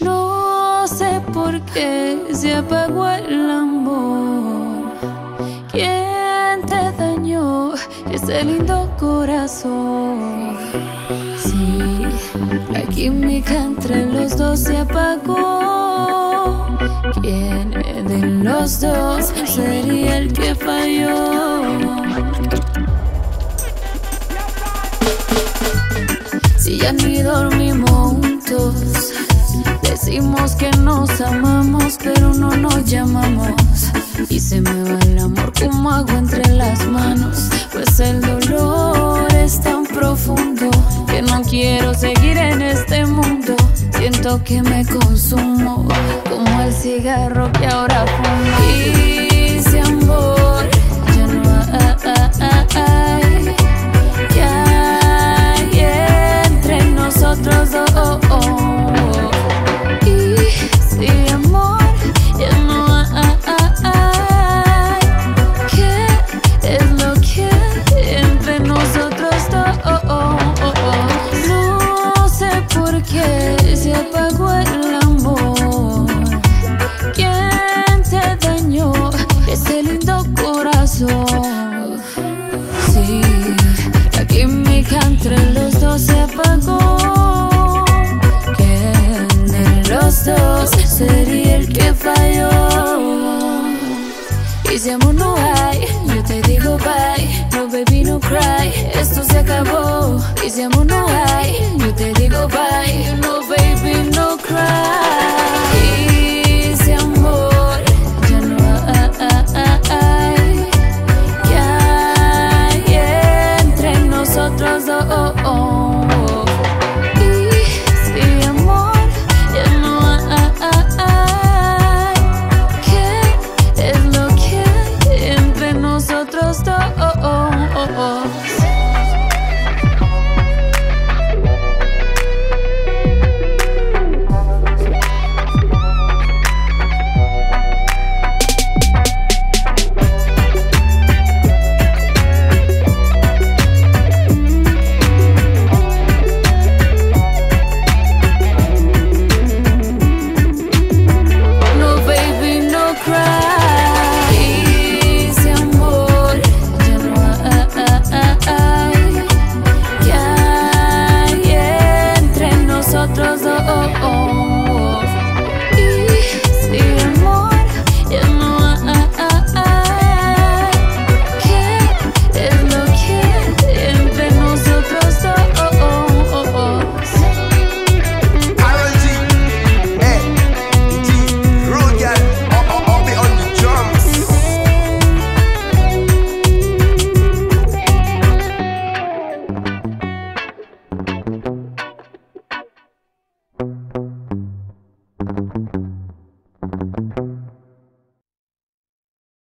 No sé por qué se apagó el amor. ¿Quién te dañó ese lindo corazón? Sí, la química entre los dos se apagó. ¿Quién de los dos sería el que falló? Si ya ni dormimos amamos, pero no nos llamamos. Y se me va el amor como agua entre las manos, pues el dolor es tan profundo que no quiero seguir en este mundo. Siento que me consumo como el cigarro que ahora fumo. Qué se apagó el amor. ¿Quién te dañó ese lindo corazón? Sí, la química entre los dos se apagó. ¿Quién de los dos sería el que falló? Amor no hay, digo bye. No baby, no cry, esto se acabó. Y si amor no hay, yo te digo bye. No baby, no cry. nosotros dos.